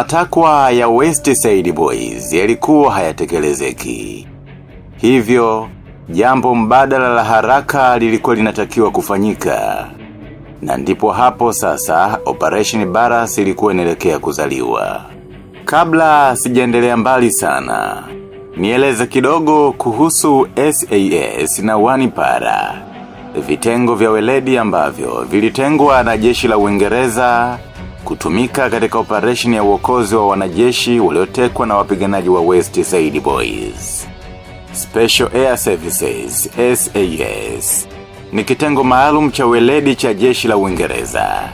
Matakwa ya West Side Boys yalikuwa hayatekelezeki. Hivyo, jambo mbadala la haraka lilikuwa linatakiwa kufanyika. Na ndipo hapo sasa, Operation Baras ilikuwa inaelekea kuzaliwa. Kabla sijaendelea mbali sana, nieleze kidogo kuhusu SAS na Wanipara. Vitengo vya weledi ambavyo vilitengwa na jeshi la Uingereza kutumika katika operation ya uokozi wa wanajeshi waliotekwa na wapiganaji wa West Side Boys. Special Air Services, SAS, ni kitengo maalum cha weledi cha jeshi la Uingereza.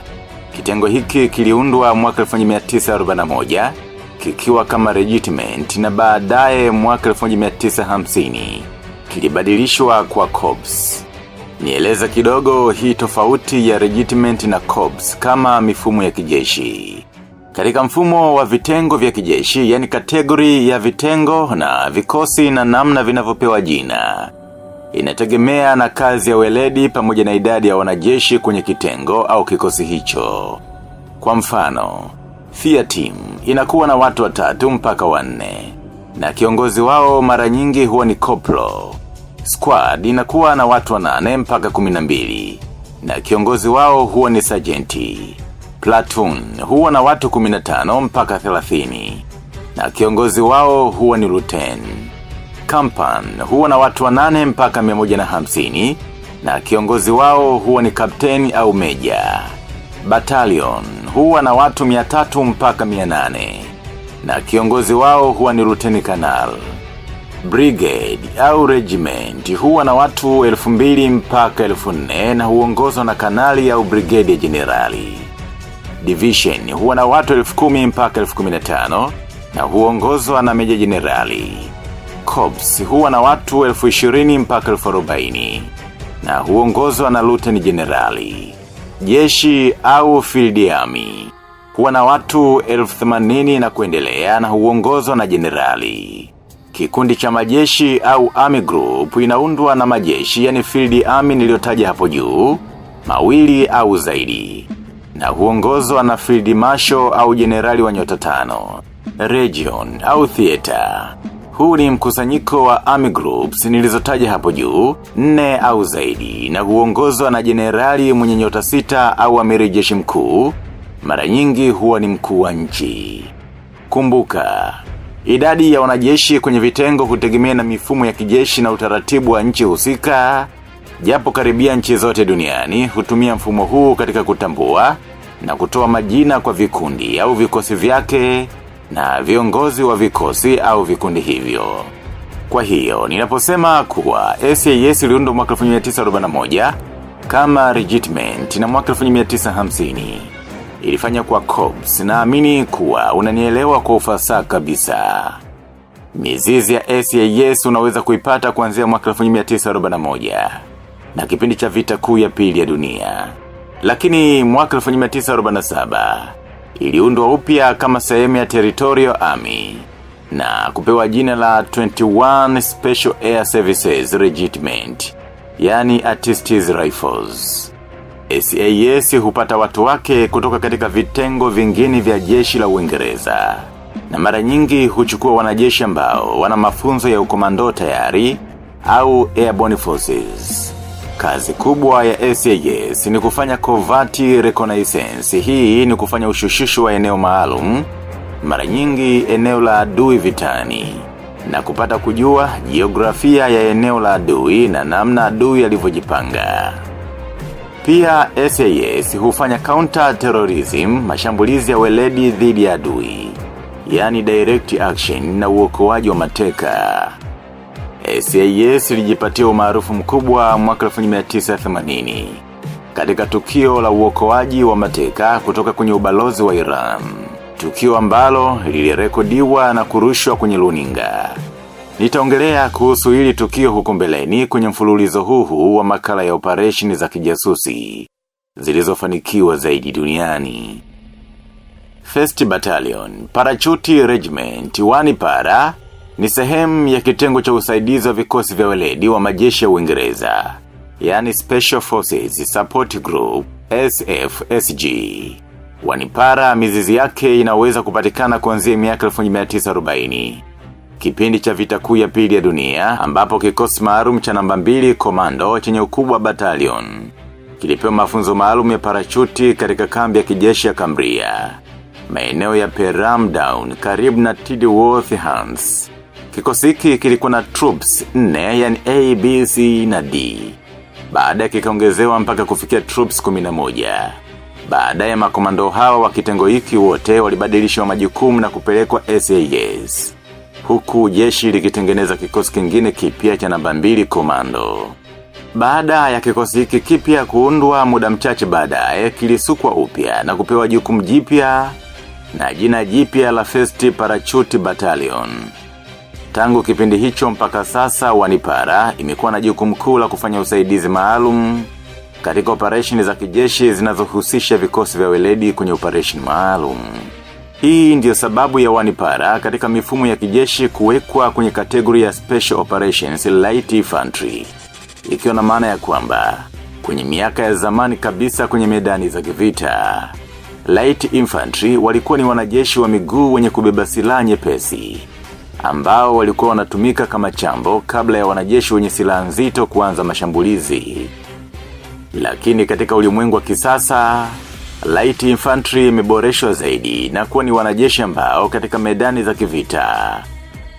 Kitengo hiki kiliundwa mwaka 1941 kikiwa kama regiment na baadaye mwaka 1950 kilibadilishwa kwa corps. Nieleza kidogo hii tofauti ya regiment na corps kama mifumo ya kijeshi. Katika mfumo wa vitengo vya kijeshi, yani kategori ya vitengo na vikosi na namna vinavyopewa jina. Inategemea na kazi ya weledi pamoja na idadi ya wanajeshi kwenye kitengo au kikosi hicho. Kwa mfano, Fear Team inakuwa na watu watatu mpaka wanne. Na kiongozi wao mara nyingi huwa ni Koplo. Squad inakuwa na watu wanane mpaka kuminambili. Na kiongozi wao huwa ni Sergeanti. Platoon huwa na watu 15 mpaka 30. Na kiongozi wao huwa ni Luten. Kampan huwa na watu wanane mpaka 150. Na hamsini na kiongozi wao huwa ni kapteni au meja. Battalion huwa na watu 300 mpaka 800. Na kiongozi wao huwa ni Luteni Kanal. Brigade au regiment huwa na watu elfu mbili mpaka elfu nne na huongozwa na kanali au brigade ya generali. Division huwa na watu elfu kumi mpaka elfu kumi na tano na huongozwa na meja generali. Corps huwa na watu elfu ishirini mpaka elfu arobaini na huongozwa na lieutenant generali. Jeshi au field army huwa na watu elfu themanini na kuendelea na huongozwa na generali. Kikundi cha majeshi au army group inaundwa na majeshi yani field army niliyotaja hapo juu, mawili au zaidi. Na huongozwa na field marshal au generali wa nyota tano. Region au theater. Huu ni mkusanyiko wa army groups nilizotaja hapo juu, nne au zaidi, na huongozwa na generali mwenye nyota sita au amiri jeshi mkuu, mara nyingi huwa ni mkuu wa nchi. Kumbuka, idadi ya wanajeshi kwenye vitengo kutegemea na mifumo ya kijeshi na utaratibu wa nchi husika, japo karibia nchi zote duniani hutumia mfumo huu katika kutambua na kutoa majina kwa vikundi au vikosi vyake na viongozi wa vikosi au vikundi hivyo. Kwa hiyo, ninaposema kuwa SAS iliundwa mwaka 1941 kama regiment na mwaka 1950 ilifanya kwa Cobbs na amini kuwa unanielewa kwa ufasa kabisa. Mizizi ya SAS unaweza kuipata kuanzia mwaka 1941 na kipindi cha vita kuu ya pili ya dunia. Lakini mwaka 1947 iliundwa upya kama sehemu ya Territorial Army na kupewa jina la 21 Special Air Services Regiment, yani Artists Rifles. SAS hupata watu wake kutoka katika vitengo vingine vya jeshi la Uingereza na mara nyingi huchukua wanajeshi ambao wana mafunzo ya ukomando tayari au Airborne Forces. Kazi kubwa ya SAS ni kufanya covert reconnaissance. Hii ni kufanya ushushushu wa eneo maalum, mara nyingi eneo la adui vitani, na kupata kujua jiografia ya eneo la adui na namna adui alivyojipanga. Pia SAS hufanya counter terrorism, mashambulizi ya weledi dhidi ya adui, yani direct action na uokoaji wa mateka. SAS ilijipatia umaarufu mkubwa mwaka 1980 katika tukio la uokoaji wa mateka kutoka kwenye ubalozi wa Iran. Tukio ambalo lilirekodiwa na kurushwa kwenye luninga. Nitaongelea kuhusu hili tukio huko mbeleni kwenye mfululizo huu wa makala ya operesheni za kijasusi zilizofanikiwa zaidi duniani. First Battalion, Parachuti Regiment, wani para, ni sehemu ya kitengo cha usaidizi wa vikosi vya weledi wa majeshi ya Uingereza, yani Special Forces Support Group, SFSG. Wanipara mizizi yake inaweza kupatikana kuanzia miaka 1940. Kipindi cha vita kuu ya pili ya dunia ambapo kikosi maalum cha namba mbili komando chenye ukubwa battalion. Kilipewa mafunzo maalum ya parachuti katika kambi ya kijeshi ya Cambria. Maeneo ya Peram Down karibu na Tidworth Hans. Kikosi hiki kilikuwa na troops 4 yani A, B, C na D. Baada kikaongezewa mpaka kufikia troops 11. Baadaye makomando hawa wa kitengo hiki wote walibadilishwa majukumu na kupelekwa SAS. Huku jeshi likitengeneza kikosi kingine kipya cha namba mbili komando. Baada ya kikosi hiki kipya kuundwa muda mchache baadaye kilisukwa upya na kupewa jukumu jipya na jina jipya la First Parachute Battalion. Tangu kipindi hicho mpaka sasa wanipara imekuwa na jukumu kuu la kufanya usaidizi maalum katika operesheni za kijeshi zinazohusisha vikosi vya weledi kwenye operesheni maalum. Hii ndiyo sababu ya wanipara katika mifumo ya kijeshi kuwekwa kwenye kategori ya Special Operations Light Infantry. Ikiwa na maana ya kwamba, kwenye miaka ya zamani kabisa kwenye medani za kivita. Light Infantry walikuwa ni wanajeshi wa miguu wenye kubeba silaha nyepesi ambao walikuwa wanatumika kama chambo kabla ya wanajeshi wenye silaha nzito kuanza mashambulizi. Lakini katika ulimwengu wa kisasa, Light Infantry imeboreshwa zaidi na kuwa ni wanajeshi ambao katika medani za kivita.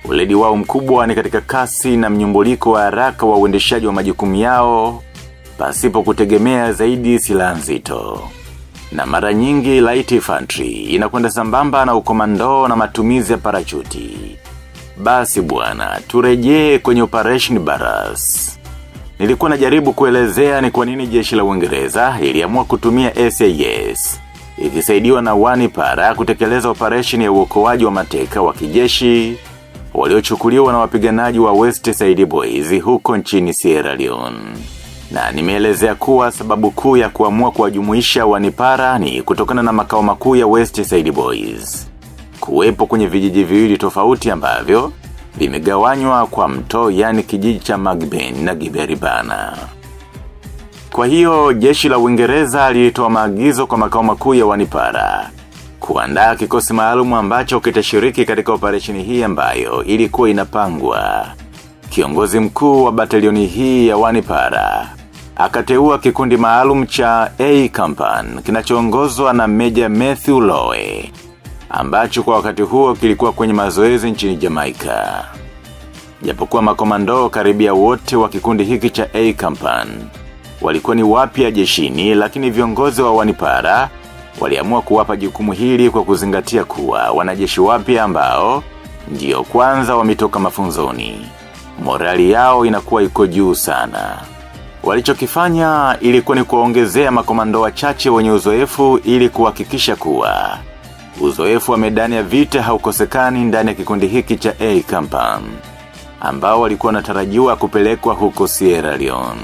Uledi wao mkubwa ni katika kasi na mnyumbuliko wa haraka wa uendeshaji wa majukumu yao, pasipo kutegemea zaidi silaha nzito. Na mara nyingi Light Infantry inakwenda sambamba na ukomando na matumizi ya parachuti. Basi bwana, turejee kwenye Operation Barras. Nilikuwa najaribu kuelezea ni kwa nini jeshi la Uingereza iliamua kutumia SAS. Ikisaidiwa na wani para kutekeleza operation ya uokoaji wa mateka wa kijeshi waliochukuliwa na wapiganaji wa West Side Boys huko nchini Sierra Leone. Na nimeelezea kuwa sababu kuu ya kuamua kuwajumuisha wanipara ni kutokana na makao makuu ya West Side Boys. Kuwepo kwenye vijiji viwili tofauti ambavyo vimegawanywa kwa mto yani kijiji cha Magben na Giberibana. Kwa hiyo jeshi la Uingereza lilitoa maagizo kwa makao makuu ya Wanipara kuandaa kikosi maalum ambacho kitashiriki katika operesheni hii ambayo ilikuwa inapangwa. Kiongozi mkuu wa batalioni hii ya Wanipara akateua kikundi maalum cha A Company kinachoongozwa na Meja Matthew Lowe ambacho kwa wakati huo kilikuwa kwenye mazoezi nchini jamaika Japokuwa makomando karibia wote wa kikundi hiki cha A-Kampan. walikuwa ni wapya jeshini lakini viongozi wa wanipara waliamua kuwapa jukumu hili kwa kuzingatia kuwa wanajeshi wapya ambao ndio kwanza wametoka mafunzoni. Morali yao inakuwa iko juu sana. Walichokifanya ilikuwa ni kuongezea makomando wachache wenye uzoefu ili kuhakikisha kuwa Uzoefu wa medani ya vita haukosekani ndani ya kikundi hiki cha A Company ambao walikuwa wanatarajiwa kupelekwa huko Sierra Leone.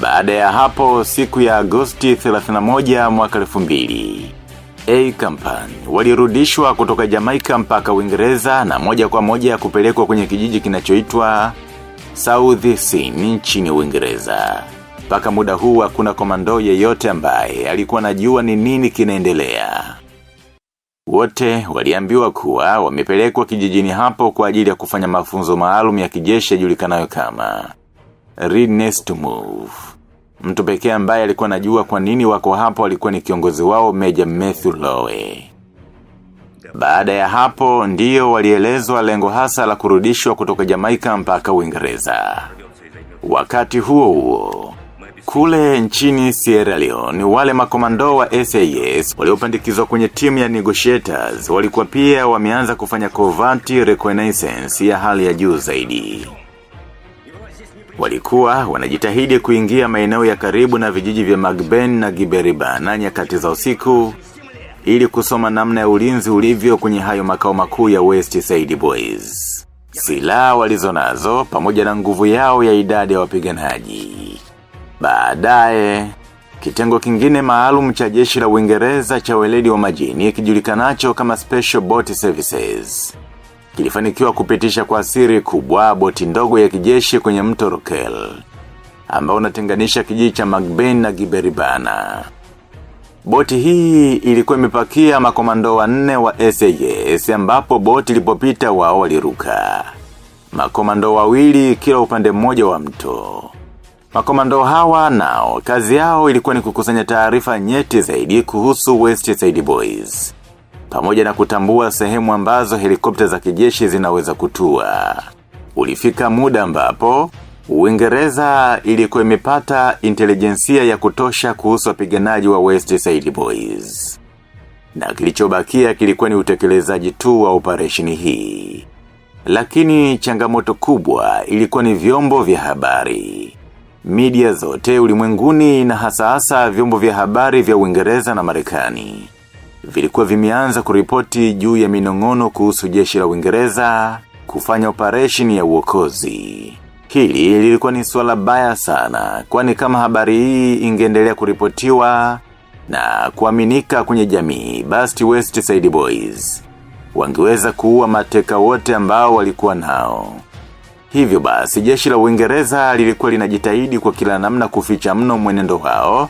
Baada ya hapo siku ya Agosti 31 mwaka 2000 A Company walirudishwa kutoka Jamaica mpaka Uingereza na moja kwa moja kupelekwa kwenye kijiji kinachoitwa South Sea nchini Uingereza. Paka muda huu hakuna komando yeyote ambaye alikuwa anajua ni nini kinaendelea. Wote waliambiwa kuwa wamepelekwa kijijini hapo kwa ajili ya kufanya mafunzo maalum ya kijeshi yajulikanayo kama Readiness to Move. Mtu pekee ambaye alikuwa anajua kwa nini wako hapo alikuwa ni kiongozi wao Meja Matthew Lowe. Baada ya hapo ndiyo walielezwa lengo hasa la kurudishwa kutoka Jamaica mpaka Uingereza. Wakati huo huo, kule nchini Sierra Leone, wale makomando wa SAS waliopandikizwa kwenye timu ya negotiators walikuwa pia wameanza kufanya covert reconnaissance ya hali ya juu zaidi. Walikuwa wanajitahidi kuingia maeneo ya karibu na vijiji vya Magben na Giberiba na nyakati za usiku ili kusoma namna ya ulinzi ulivyo kwenye hayo makao makuu ya West Side Boys. Silaha walizonazo pamoja na nguvu yao ya idadi ya wapiganaji. Baadaye, kitengo kingine maalum cha jeshi la Uingereza cha weledi wa majini kijulikanacho kama Special Boat Services. Kilifanikiwa kupitisha kwa siri kubwa boti ndogo ya kijeshi kwenye mto Rokel, ambao unatenganisha kijiji cha na Giberibana. Boti hii ilikuwa imepakia makomando wanne wa SAS ambapo boti ilipopita wao waliruka. Makomando wawili kila upande mmoja wa mto. Makomando hawa nao, kazi yao ilikuwa ni kukusanya taarifa nyeti zaidi kuhusu West Side Boys. Pamoja na kutambua sehemu ambazo helikopta za kijeshi zinaweza kutua. Ulifika muda ambapo, Uingereza ilikuwa imepata intelijensia ya kutosha kuhusu wapiganaji wa West Side Boys. Na kilichobakia kilikuwa ni utekelezaji tu wa operation hii. Lakini changamoto kubwa ilikuwa ni vyombo vya habari. Media zote ulimwenguni na hasa hasa vyombo vya habari vya Uingereza na Marekani vilikuwa vimeanza kuripoti juu ya minongono kuhusu jeshi la Uingereza kufanya operation ya uokozi. Hili lilikuwa ni swala baya sana, kwani kama habari hii ingeendelea kuripotiwa na kuaminika kwenye jamii, basti West Side Boys. Wangeweza kuua mateka wote ambao walikuwa nao. Hivyo basi, jeshi la Uingereza lilikuwa linajitahidi kwa kila namna kuficha mno mwenendo wao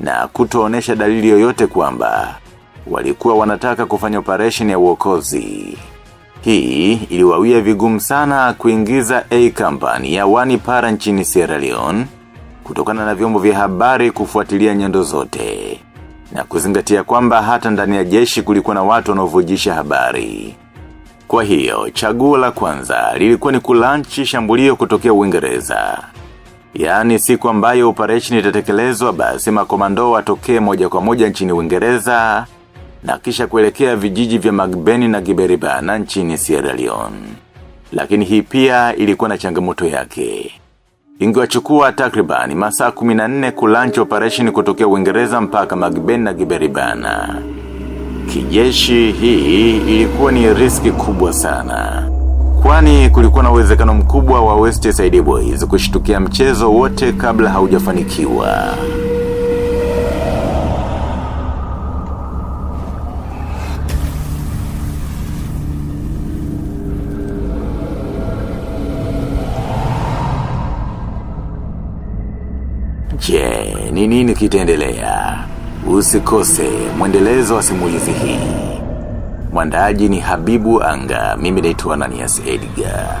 na kutoonesha dalili yoyote kwamba walikuwa wanataka kufanya operation ya uokozi. Hii iliwawia vigumu sana kuingiza A company ya wani para nchini Sierra Leone kutokana na vyombo vya habari kufuatilia nyendo zote na kuzingatia kwamba hata ndani ya jeshi kulikuwa na watu wanaovujisha habari. Kwa hiyo, chaguo la kwanza lilikuwa ni kulanchi shambulio kutokea Uingereza. Yaani siku ambayo operation itatekelezwa basi makomando watokee moja kwa moja nchini Uingereza na kisha kuelekea vijiji vya Magbeni na Giberibana nchini Sierra Leone. Lakini hii pia ilikuwa na changamoto yake. Ingewachukua takribani masaa 14 kulanchi operation kutokea Uingereza mpaka Magbeni na Giberibana. Kijeshi hii ilikuwa ni riski kubwa sana. Kwani kulikuwa na uwezekano mkubwa wa West Side Boys kushtukia mchezo wote kabla haujafanikiwa. Je, ni nini kitaendelea? Usikose mwendelezo wa simulizi hii. Mwandaji ni Habibu Anga, mimi naitwa Ananias Edgar.